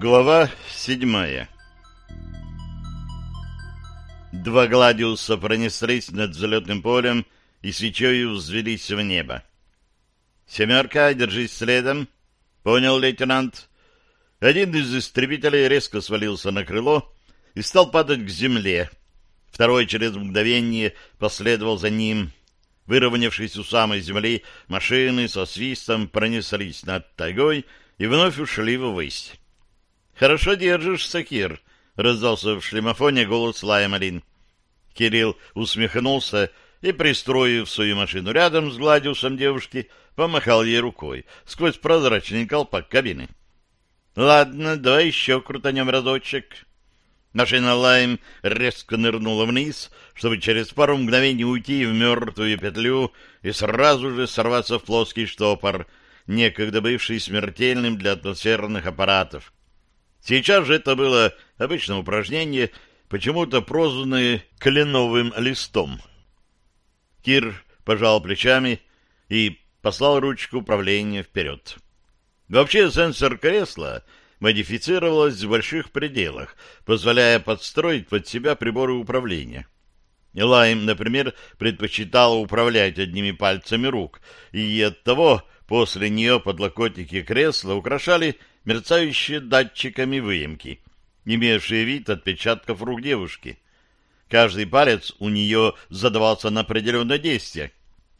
Глава седьмая Два гладиуса пронеслись над взлетным полем и свечою взвелись в небо. «Семерка, держись следом!» — понял лейтенант. Один из истребителей резко свалился на крыло и стал падать к земле. Второй через мгновение последовал за ним. Выровнявшись у самой земли, машины со свистом пронеслись над тайгой и вновь ушли ввысь. «Хорошо держишься, Кир», — раздался в шлемофоне голос Лаймалин. Кирилл усмехнулся и, пристроив свою машину рядом с гладиусом девушки, помахал ей рукой сквозь прозрачный колпак кабины. «Ладно, давай еще крутанем разочек». Машина Лайм резко нырнула вниз, чтобы через пару мгновений уйти в мертвую петлю и сразу же сорваться в плоский штопор, некогда бывший смертельным для атмосферных аппаратов. Сейчас же это было обычное упражнение, почему-то прозванное кленовым листом. Кир пожал плечами и послал ручку управления вперед. Вообще сенсор кресла модифицировалась в больших пределах, позволяя подстроить под себя приборы управления. Лайм, например, предпочитала управлять одними пальцами рук, и оттого после нее подлокотники кресла украшали мерцающие датчиками выемки, имевшие вид отпечатков рук девушки. Каждый палец у нее задавался на определенное действие.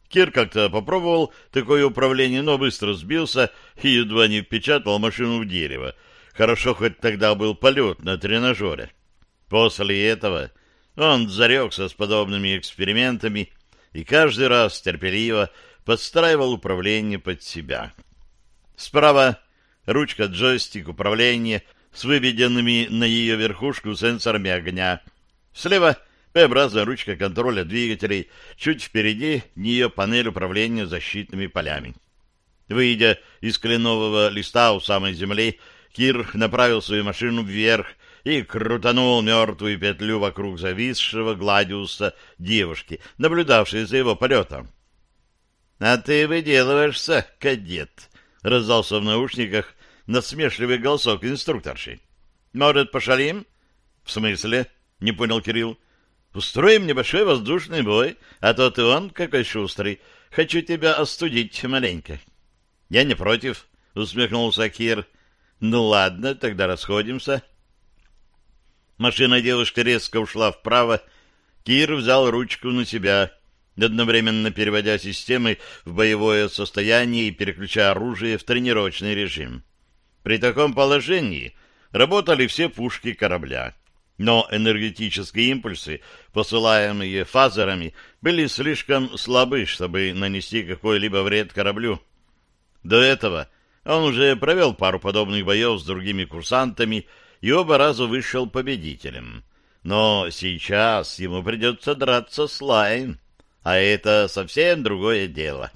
Кир как-то попробовал такое управление, но быстро сбился и едва не впечатал машину в дерево. Хорошо, хоть тогда был полет на тренажере. После этого он зарекся с подобными экспериментами и каждый раз терпеливо подстраивал управление под себя. Справа ручка джойстик управления с выведенными на ее верхушку сенсорами огня. Слева П-образная ручка контроля двигателей, чуть впереди нее панель управления защитными полями. Выйдя из кленового листа у самой земли, Кир направил свою машину вверх и крутанул мертвую петлю вокруг зависшего гладиуса девушки, наблюдавшей за его полетом. — А ты выделываешься, кадет! — раздался в наушниках насмешливый голосок инструкторши. — Может, пошалим? — В смысле? — не понял Кирилл. — Устроим небольшой воздушный бой, а то ты он какой шустрый. Хочу тебя остудить маленько. — Я не против, — усмехнулся Кир. — Ну ладно, тогда расходимся. Машина девушка резко ушла вправо. Кир взял ручку на себя, одновременно переводя системы в боевое состояние и переключая оружие в тренировочный режим. При таком положении работали все пушки корабля. Но энергетические импульсы, посылаемые фазерами, были слишком слабы, чтобы нанести какой-либо вред кораблю. До этого он уже провел пару подобных боев с другими курсантами и оба раза вышел победителем. Но сейчас ему придется драться с Лайн, а это совсем другое дело.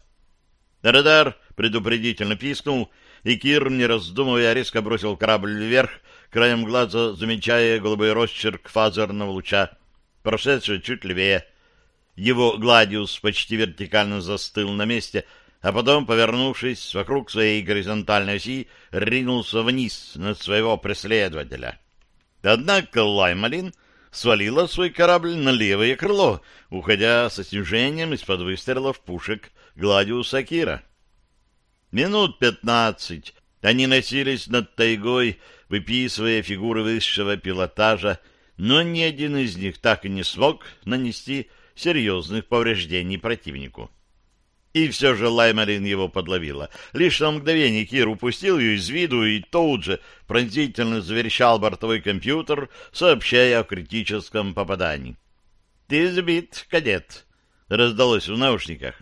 Радар предупредительно пискнул, и Кир, не раздумывая, резко бросил корабль вверх, краем глаза замечая голубой росчерк фазерного луча, прошедший чуть левее. Его гладиус почти вертикально застыл на месте, а потом, повернувшись вокруг своей горизонтальной оси, ринулся вниз над своего преследователя. Однако Лаймалин свалила свой корабль на левое крыло, уходя со снижением из-под выстрелов пушек Гладиуса Кира. Минут пятнадцать они носились над тайгой, выписывая фигуры высшего пилотажа, но ни один из них так и не смог нанести серьезных повреждений противнику. И все же Лаймарин его подловила. Лишь на мгновение Кир упустил ее из виду и тут же пронзительно заверещал бортовой компьютер, сообщая о критическом попадании. — Ты сбит, кадет! — раздалось в наушниках.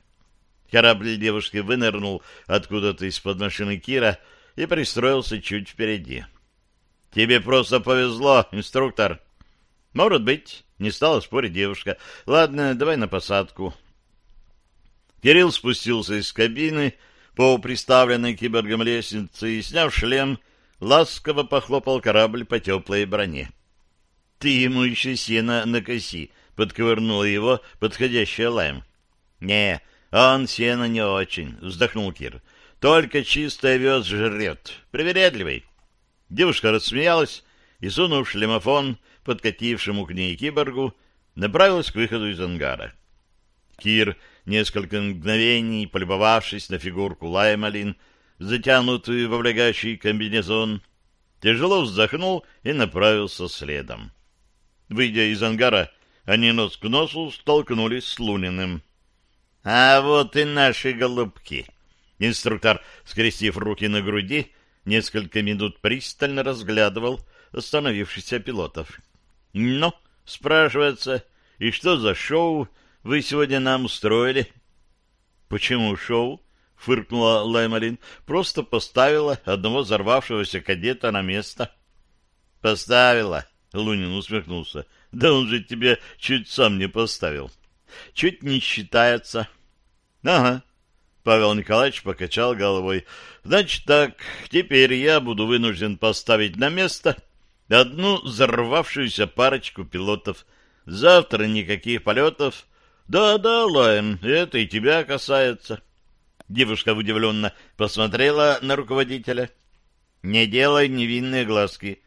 Корабль девушки вынырнул откуда-то из-под машины Кира и пристроился чуть впереди. — Тебе просто повезло, инструктор. — Может быть, — не стала спорить девушка. — Ладно, давай на посадку. Кирилл спустился из кабины по приставленной киборгом лестнице и, сняв шлем, ласково похлопал корабль по теплой броне. — Ты ему еще сено накоси, — подковырнула его подходящая лайм. — Не, он сено не очень, — вздохнул Кир. — Только чистый овес жрет. Привередливый. Девушка рассмеялась и, сунув шлемофон подкатившему к ней киборгу, направилась к выходу из ангара. Кир, несколько мгновений полюбовавшись на фигурку Лаймалин, затянутую в облегающий комбинезон, тяжело вздохнул и направился следом. Выйдя из ангара, они нос к носу столкнулись с Луниным. — А вот и наши голубки! Инструктор, скрестив руки на груди, несколько минут пристально разглядывал остановившихся пилотов. — Ну, спрашивается, и что за шоу вы сегодня нам устроили? — Почему шоу? — фыркнула Лаймарин. — Просто поставила одного взорвавшегося кадета на место. — Поставила, — Лунин усмехнулся. — Да он же тебя чуть сам не поставил. — Чуть не считается. — Ага. Павел Николаевич покачал головой. — Значит так, теперь я буду вынужден поставить на место одну взорвавшуюся парочку пилотов. Завтра никаких полетов. Да-да, Лайм, это и тебя касается. Девушка удивленно посмотрела на руководителя. Не делай невинные глазки.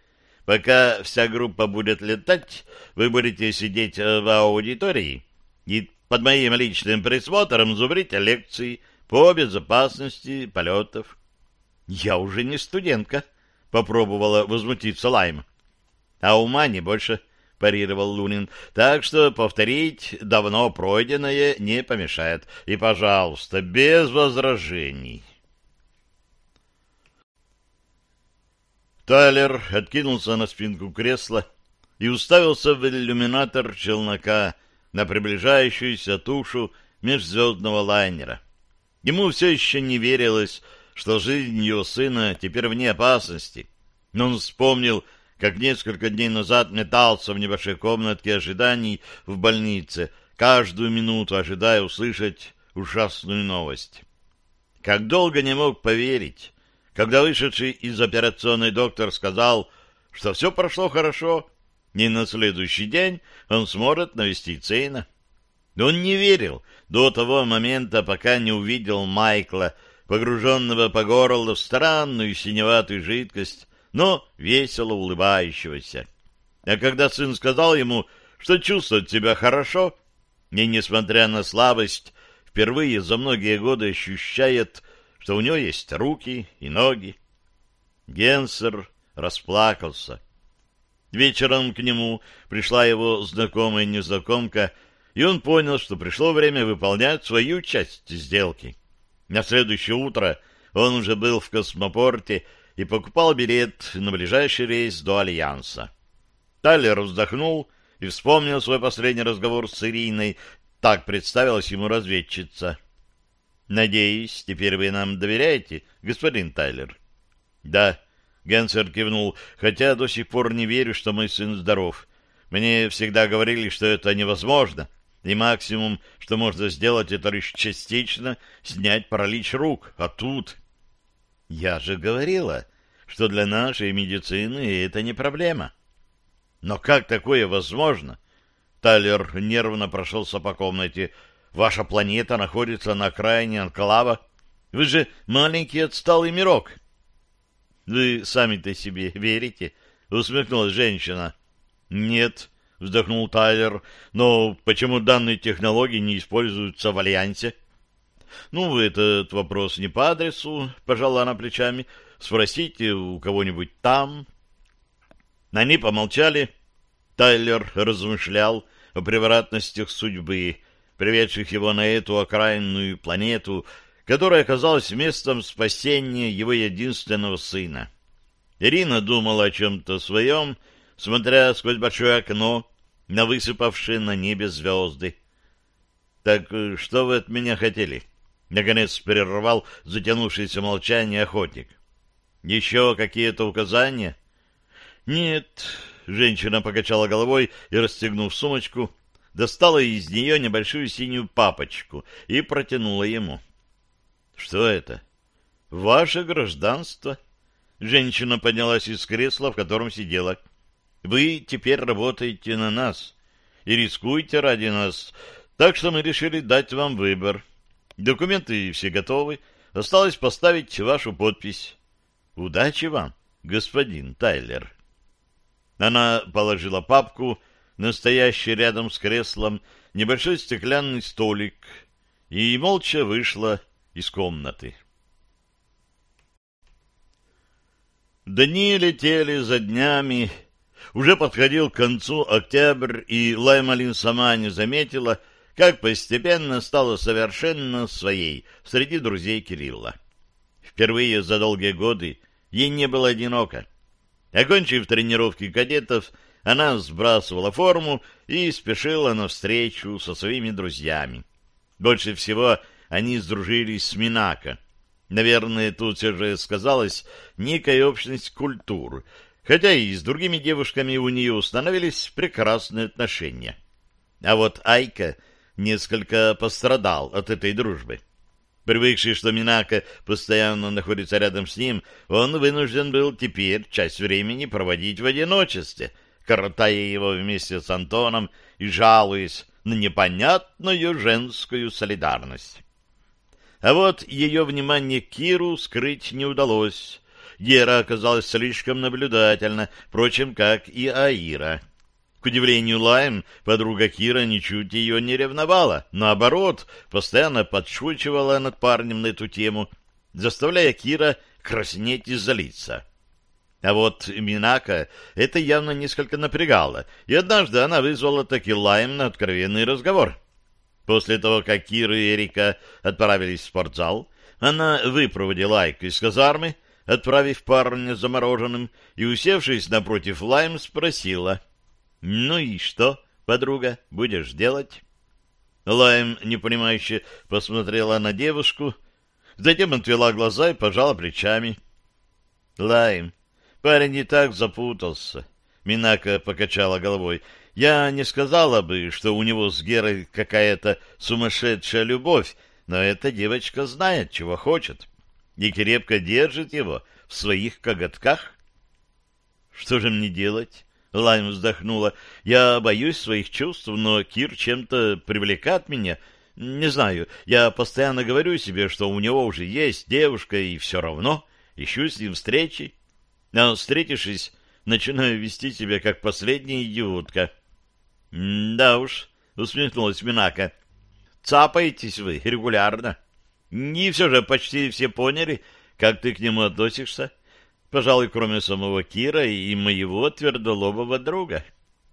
Пока вся группа будет летать, вы будете сидеть в аудитории и под моим личным присмотром зубрить лекции по безопасности полетов. — Я уже не студентка, — попробовала возмутиться Лайм. — А ума не больше, — парировал Лунин. — Так что повторить давно пройденное не помешает. И, пожалуйста, без возражений. Тайлер откинулся на спинку кресла и уставился в иллюминатор челнока на приближающуюся тушу межзвездного лайнера. Ему все еще не верилось, что жизнь его сына теперь вне опасности. Но он вспомнил, как несколько дней назад метался в небольшой комнатке ожиданий в больнице, каждую минуту ожидая услышать ужасную новость. Как долго не мог поверить, когда вышедший из операционной доктор сказал, что все прошло хорошо, и на следующий день он сможет навестить сына. Он не верил до того момента, пока не увидел Майкла, погруженного по горло в странную синеватую жидкость, но весело улыбающегося. А когда сын сказал ему, что чувствует себя хорошо, и, несмотря на слабость, впервые за многие годы ощущает, что у него есть руки и ноги, Генсер расплакался. Вечером к нему пришла его знакомая незнакомка и он понял, что пришло время выполнять свою часть сделки. На следующее утро он уже был в космопорте и покупал билет на ближайший рейс до Альянса. Тайлер вздохнул и вспомнил свой последний разговор с Ириной. Так представилась ему разведчица. «Надеюсь, теперь вы нам доверяете, господин Тайлер?» «Да», — Генсер кивнул, «хотя до сих пор не верю, что мой сын здоров. Мне всегда говорили, что это невозможно, и максимум, что можно сделать, это лишь частично снять паралич рук. А тут... Я же говорила, что для нашей медицины это не проблема. Но как такое возможно? Тайлер нервно прошелся по комнате. Ваша планета находится на окраине анклава. Вы же маленький отсталый мирок. Вы сами-то себе верите? Усмехнулась женщина. Нет, — вздохнул Тайлер. «Но почему данные технологии не используются в Альянсе?» «Ну, этот вопрос не по адресу», — пожала она плечами. «Спросите у кого-нибудь там». Они помолчали. Тайлер размышлял о превратностях судьбы, приведших его на эту окраинную планету, которая оказалась местом спасения его единственного сына. Ирина думала о чем-то своем, — смотря сквозь большое окно на высыпавшие на небе звезды. — Так э, что вы от меня хотели? — наконец прервал затянувшееся молчание охотник. — Еще какие-то указания? — Нет. Женщина покачала головой и, расстегнув сумочку, достала из нее небольшую синюю папочку и протянула ему. — Что это? — Ваше гражданство. Женщина поднялась из кресла, в котором сидела. — вы теперь работаете на нас и рискуете ради нас, так что мы решили дать вам выбор. Документы все готовы, осталось поставить вашу подпись. Удачи вам, господин Тайлер. Она положила папку, настоящий рядом с креслом, небольшой стеклянный столик, и молча вышла из комнаты. Дни летели за днями. Уже подходил к концу октябрь, и Лаймалин сама не заметила, как постепенно стала совершенно своей среди друзей Кирилла. Впервые за долгие годы ей не было одиноко. Окончив тренировки кадетов, она сбрасывала форму и спешила навстречу со своими друзьями. Больше всего они сдружились с Минако. Наверное, тут все же сказалась некая общность культур, хотя и с другими девушками у нее установились прекрасные отношения. А вот Айка несколько пострадал от этой дружбы. Привыкший, что Минака постоянно находится рядом с ним, он вынужден был теперь часть времени проводить в одиночестве, коротая его вместе с Антоном и жалуясь на непонятную женскую солидарность. А вот ее внимание Киру скрыть не удалось. Гера оказалась слишком наблюдательна, впрочем, как и Аира — к удивлению Лайм, подруга Кира ничуть ее не ревновала, наоборот, постоянно подшучивала над парнем на эту тему, заставляя Кира краснеть и залиться. А вот Минака это явно несколько напрягало, и однажды она вызвала таки Лайм на откровенный разговор. После того, как Кира и Эрика отправились в спортзал, она выпроводила Айку из казармы, отправив парня замороженным, и, усевшись напротив Лайм, спросила — «Ну и что, подруга, будешь делать?» Лайм, непонимающе, посмотрела на девушку, затем отвела глаза и пожала плечами. «Лайм, парень не так запутался», — Минака покачала головой. «Я не сказала бы, что у него с Герой какая-то сумасшедшая любовь, но эта девочка знает, чего хочет, и крепко держит его в своих коготках». «Что же мне делать?» Лайм вздохнула. «Я боюсь своих чувств, но Кир чем-то привлекает меня. Не знаю, я постоянно говорю себе, что у него уже есть девушка, и все равно ищу с ним встречи. А встретившись, начинаю вести себя как последняя идиотка». «Да уж», — усмехнулась Минака, — «цапаетесь вы регулярно. И все же почти все поняли, как ты к нему относишься». Пожалуй, кроме самого Кира и моего твердолобого друга.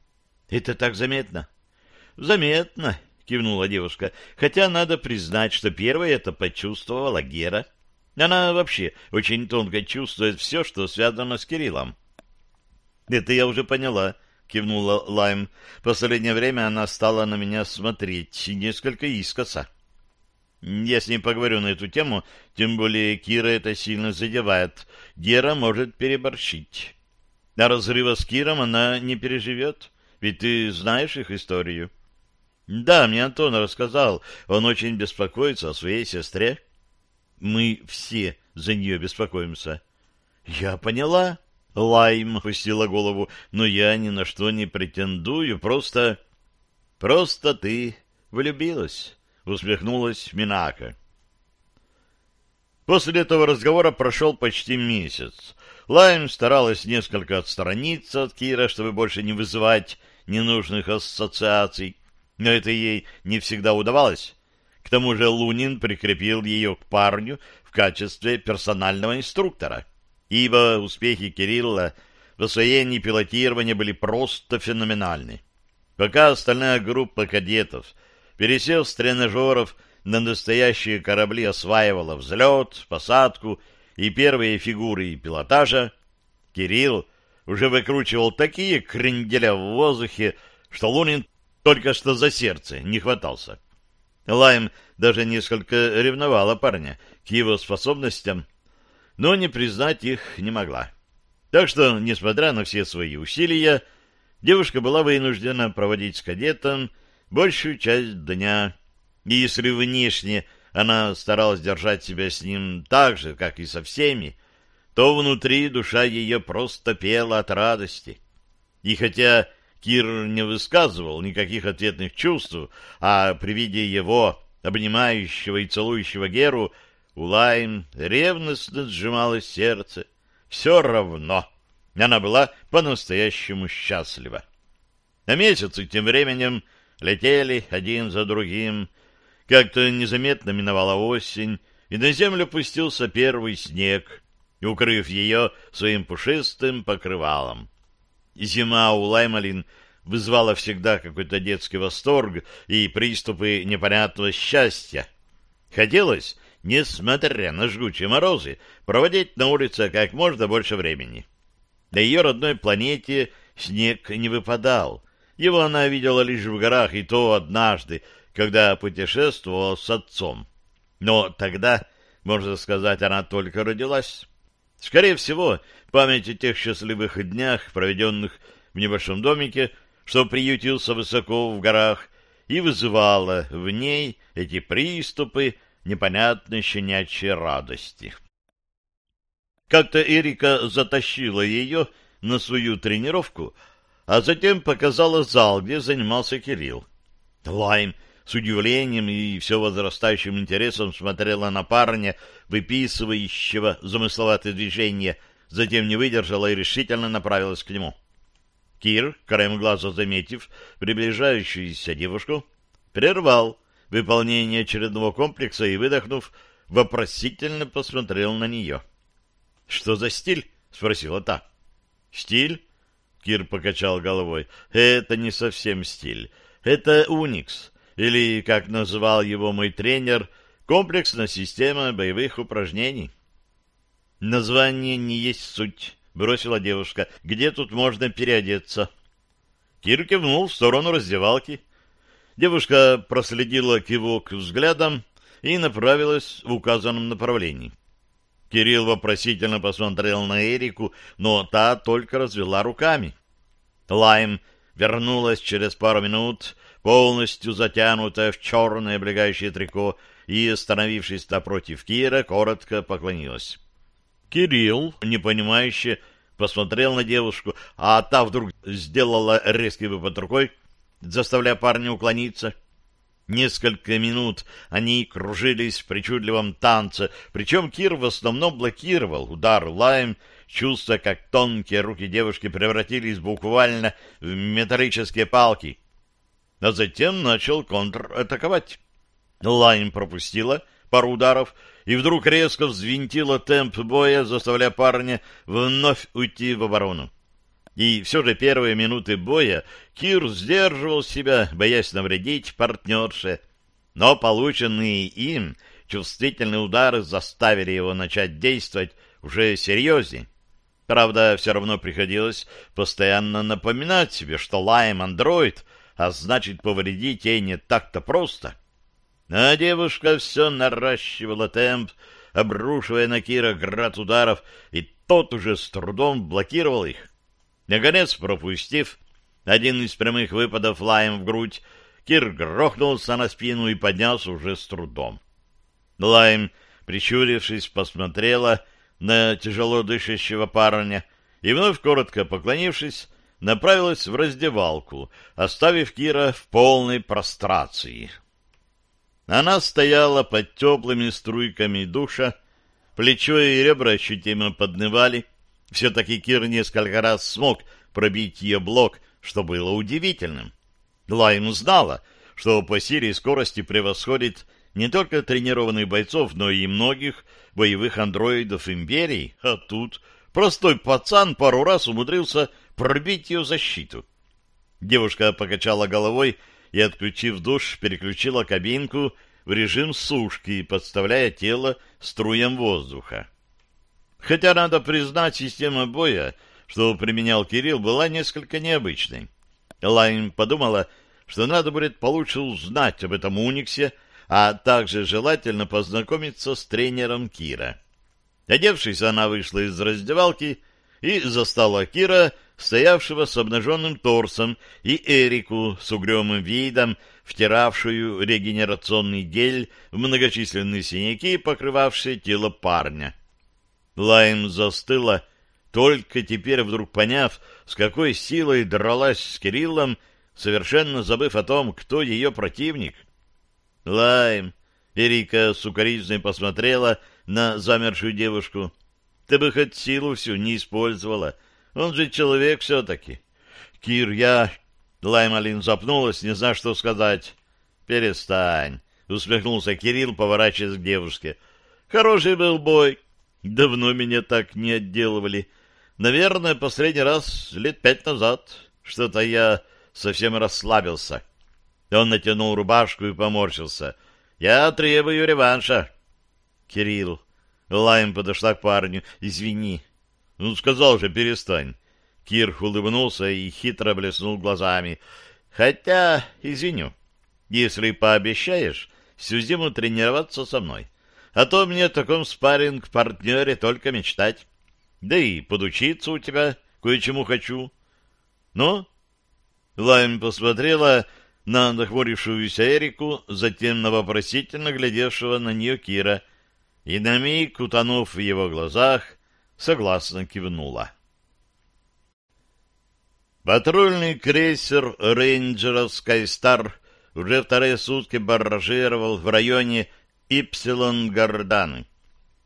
— Это так заметно? — Заметно, — кивнула девушка, хотя надо признать, что первой это почувствовала Гера. Она вообще очень тонко чувствует все, что связано с Кириллом. — Это я уже поняла, — кивнула Лайм. Последнее время она стала на меня смотреть несколько искоса. — я с ней поговорю на эту тему, тем более Кира это сильно задевает. Гера может переборщить. А разрыва с Киром она не переживет, ведь ты знаешь их историю. Да, мне Антон рассказал, он очень беспокоится о своей сестре. Мы все за нее беспокоимся. Я поняла. Лайм пустила голову, но я ни на что не претендую, просто... Просто ты влюбилась. — усмехнулась Минака. После этого разговора прошел почти месяц. Лайм старалась несколько отстраниться от Кира, чтобы больше не вызывать ненужных ассоциаций, но это ей не всегда удавалось. К тому же Лунин прикрепил ее к парню в качестве персонального инструктора, ибо успехи Кирилла в освоении пилотирования были просто феноменальны. Пока остальная группа кадетов — пересев с тренажеров на настоящие корабли, осваивала взлет, посадку и первые фигуры пилотажа, Кирилл уже выкручивал такие кренделя в воздухе, что Лунин только что за сердце не хватался. Лайм даже несколько ревновала парня к его способностям, но не признать их не могла. Так что, несмотря на все свои усилия, девушка была вынуждена проводить с кадетом большую часть дня. И если внешне она старалась держать себя с ним так же, как и со всеми, то внутри душа ее просто пела от радости. И хотя Кир не высказывал никаких ответных чувств, а при виде его, обнимающего и целующего Геру, у Лайм ревностно сжималось сердце. все равно она была по-настоящему счастлива. А месяцы тем временем летели один за другим. Как-то незаметно миновала осень, и на землю пустился первый снег, укрыв ее своим пушистым покрывалом. Зима у Лаймалин вызвала всегда какой-то детский восторг и приступы непонятного счастья. Хотелось, несмотря на жгучие морозы, проводить на улице как можно больше времени. На ее родной планете снег не выпадал. Его она видела лишь в горах, и то однажды, когда путешествовала с отцом. Но тогда, можно сказать, она только родилась. Скорее всего, память о тех счастливых днях, проведенных в небольшом домике, что приютился высоко в горах, и вызывала в ней эти приступы непонятной щенячьей радости. Как-то Эрика затащила ее на свою тренировку, а затем показала зал, где занимался Кирилл. Лайм с удивлением и все возрастающим интересом смотрела на парня, выписывающего замысловатые движения, затем не выдержала и решительно направилась к нему. Кир, краем глаза заметив приближающуюся девушку, прервал выполнение очередного комплекса и, выдохнув, вопросительно посмотрел на нее. — что за стиль? спросила та. Стиль? Кир покачал головой. Это не совсем стиль. Это Уникс, или, как называл его мой тренер, комплексная система боевых упражнений. Название не есть суть, бросила девушка. Где тут можно переодеться? Кир кивнул в сторону раздевалки. Девушка проследила кивок взглядом и направилась в указанном направлении. Кирилл вопросительно посмотрел на Эрику, но та только развела руками. Лайм вернулась через пару минут, полностью затянутая в черное облегающее трико, и, остановившись напротив Кира, коротко поклонилась. Кирилл, непонимающе, посмотрел на девушку, а та вдруг сделала резкий выпад рукой, заставляя парня уклониться. Несколько минут они кружились в причудливом танце, причем Кир в основном блокировал удар лаем, чувствуя, как тонкие руки девушки превратились буквально в металлические палки. А затем начал контратаковать. Лайм пропустила пару ударов и вдруг резко взвинтила темп боя, заставляя парня вновь уйти в оборону. И все же первые минуты боя Кир сдерживал себя, боясь навредить партнерше. Но полученные им чувствительные удары заставили его начать действовать уже серьезнее. Правда, все равно приходилось постоянно напоминать себе, что лаем андроид, а значит, повредить ей не так-то просто. А девушка все наращивала темп, обрушивая на Кира град ударов, и тот уже с трудом блокировал их. Наконец, пропустив один из прямых выпадов лаем в грудь, Кир грохнулся на спину и поднялся уже с трудом. Лайм, прищурившись, посмотрела на тяжело дышащего парня и, вновь коротко поклонившись, направилась в раздевалку, оставив Кира в полной прострации. Она стояла под теплыми струйками душа, плечо и ребра ощутимо поднывали, все-таки Кир несколько раз смог пробить ее блок, что было удивительным. Лайм знала, что по силе и скорости превосходит не только тренированных бойцов, но и многих боевых андроидов Империи, а тут простой пацан пару раз умудрился пробить ее защиту. Девушка покачала головой и, отключив душ, переключила кабинку в режим сушки, подставляя тело струям воздуха. Хотя, надо признать, система боя, что применял Кирилл, была несколько необычной. Лайн подумала, что надо будет получше узнать об этом Униксе, а также желательно познакомиться с тренером Кира. Одевшись, она вышла из раздевалки и застала Кира, стоявшего с обнаженным торсом, и Эрику с угрюмым видом, втиравшую регенерационный гель в многочисленные синяки, покрывавшие тело парня. Лайм застыла, только теперь вдруг поняв, с какой силой дралась с Кириллом, совершенно забыв о том, кто ее противник. Лайм, Эрика сукоризной посмотрела на замершую девушку. Ты бы хоть силу всю не использовала. Он же человек все-таки. Кир, я... Лаймалин запнулась, не зная, что сказать. Перестань, усмехнулся Кирилл, поворачиваясь к девушке. Хороший был бой. Давно меня так не отделывали. Наверное, последний раз лет пять назад. Что-то я совсем расслабился. Он натянул рубашку и поморщился. Я требую реванша. Кирилл. Лайм подошла к парню. Извини. Ну, сказал же, перестань. Кир улыбнулся и хитро блеснул глазами. Хотя, извиню, если пообещаешь всю зиму тренироваться со мной. А то мне о таком спарринг-партнере только мечтать. Да и подучиться у тебя кое-чему хочу. Ну? Лайм посмотрела на нахмурившуюся Эрику, затем на вопросительно глядевшего на нее Кира, и на миг, утонув в его глазах, согласно кивнула. Патрульный крейсер рейнджеров «Скайстар» уже вторые сутки барражировал в районе Ипсилон-Горданы.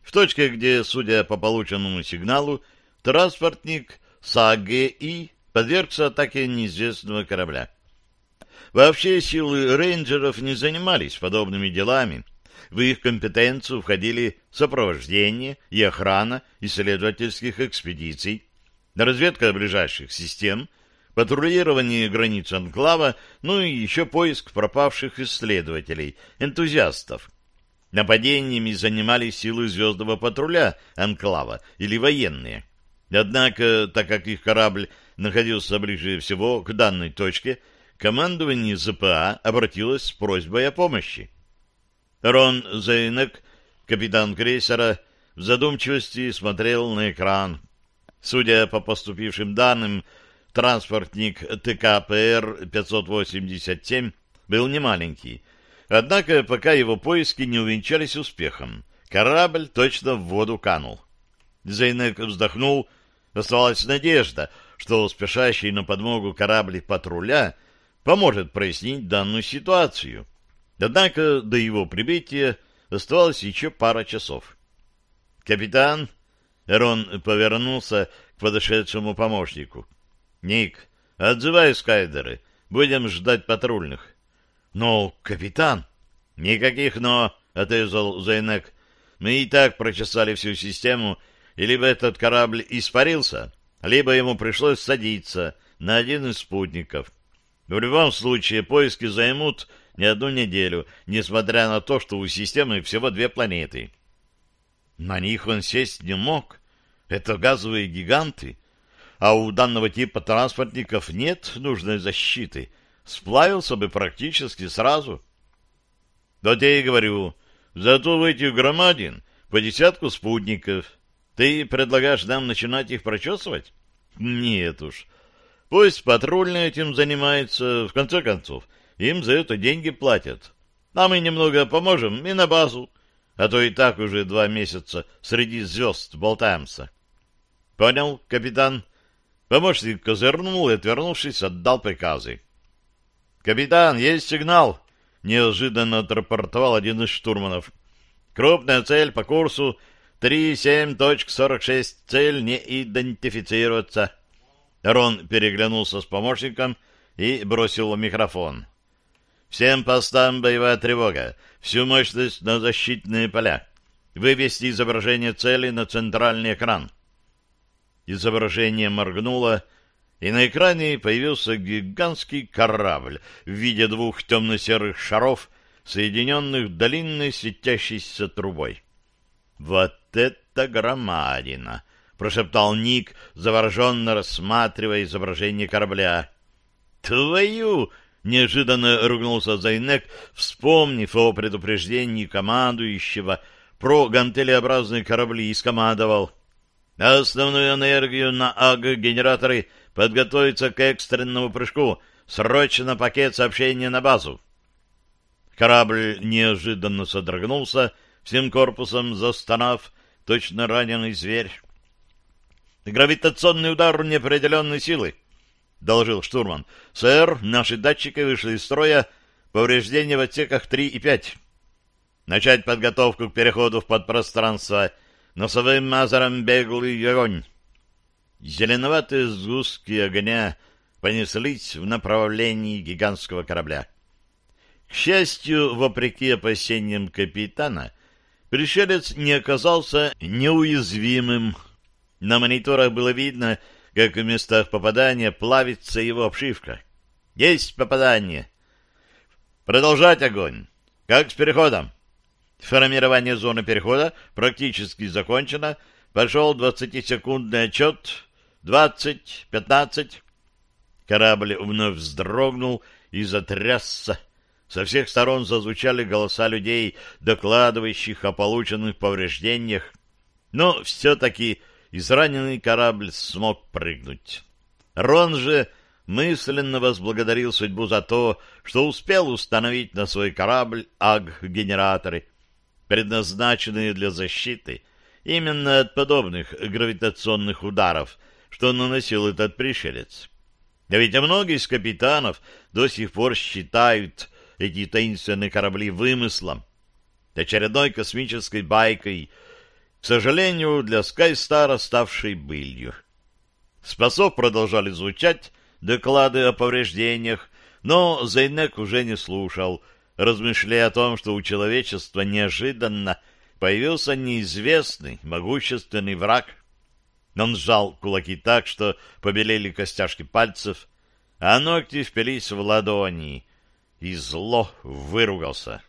В точке, где, судя по полученному сигналу, транспортник САГИ подвергся атаке неизвестного корабля. Вообще силы рейнджеров не занимались подобными делами. В их компетенцию входили сопровождение и охрана исследовательских экспедиций, разведка ближайших систем, патрулирование границ анклава, ну и еще поиск пропавших исследователей, энтузиастов. Нападениями занимались силы звездного патруля анклава или военные. Однако, так как их корабль находился ближе всего к данной точке, командование ЗПА обратилось с просьбой о помощи. Рон Зейнек, капитан крейсера, в задумчивости смотрел на экран. Судя по поступившим данным, транспортник ТКПР-587 был немаленький, однако пока его поиски не увенчались успехом. Корабль точно в воду канул. Зейнек вздохнул. Оставалась надежда, что спешащий на подмогу корабль патруля поможет прояснить данную ситуацию. Однако до его прибытия оставалось еще пара часов. «Капитан!» — Рон повернулся к подошедшему помощнику. «Ник, отзывай скайдеры. Будем ждать патрульных». «Но, капитан...» «Никаких «но», — отрезал Зайнек. «Мы и так прочесали всю систему, и либо этот корабль испарился, либо ему пришлось садиться на один из спутников. В любом случае, поиски займут не одну неделю, несмотря на то, что у системы всего две планеты. На них он сесть не мог. Это газовые гиганты. А у данного типа транспортников нет нужной защиты. Сплавился бы практически сразу. Да я и говорю, зато в этих громадин по десятку спутников. Ты предлагаешь нам начинать их прочесывать? Нет уж. Пусть патрульный этим занимается, в конце концов. Им за это деньги платят. А мы немного поможем и на базу. А то и так уже два месяца среди звезд болтаемся. Понял, капитан? Помощник козырнул и, отвернувшись, отдал приказы. «Капитан, есть сигнал!» — неожиданно отрапортовал один из штурманов. «Крупная цель по курсу 37.46. Цель не идентифицируется». Рон переглянулся с помощником и бросил микрофон. Всем постам боевая тревога. Всю мощность на защитные поля. Вывести изображение цели на центральный экран. Изображение моргнуло, и на экране появился гигантский корабль в виде двух темно-серых шаров, соединенных длинной светящейся трубой. «Вот это громадина!» — прошептал Ник, завороженно рассматривая изображение корабля. «Твою!» Неожиданно ругнулся Зайнек, вспомнив о предупреждении командующего про гантелеобразные корабли, и скомандовал. «Основную энергию на АГ-генераторы подготовиться к экстренному прыжку. Срочно пакет сообщения на базу». Корабль неожиданно содрогнулся, всем корпусом застонав, точно раненый зверь. Гравитационный удар неопределенной силы. — доложил штурман. — Сэр, наши датчики вышли из строя. Повреждения в отсеках 3 и 5. Начать подготовку к переходу в подпространство. Носовым мазером беглый огонь. Зеленоватые сгустки огня понеслись в направлении гигантского корабля. К счастью, вопреки опасениям капитана, пришелец не оказался неуязвимым. На мониторах было видно, как в местах попадания плавится его обшивка. Есть попадание. Продолжать огонь. Как с переходом? Формирование зоны перехода практически закончено. Пошел 20-секундный отчет. 20, 15. Корабль вновь вздрогнул и затрясся. Со всех сторон зазвучали голоса людей, докладывающих о полученных повреждениях. Но все-таки израненный корабль смог прыгнуть. Рон же мысленно возблагодарил судьбу за то, что успел установить на свой корабль аг-генераторы, предназначенные для защиты именно от подобных гравитационных ударов, что наносил этот пришелец. Да ведь многие из капитанов до сих пор считают эти таинственные корабли вымыслом, очередной космической байкой, к сожалению, для Скайстара ставшей былью. Спасов продолжали звучать доклады о повреждениях, но Зайнек уже не слушал, размышляя о том, что у человечества неожиданно появился неизвестный, могущественный враг. Он сжал кулаки так, что побелели костяшки пальцев, а ногти впились в ладони, и зло выругался.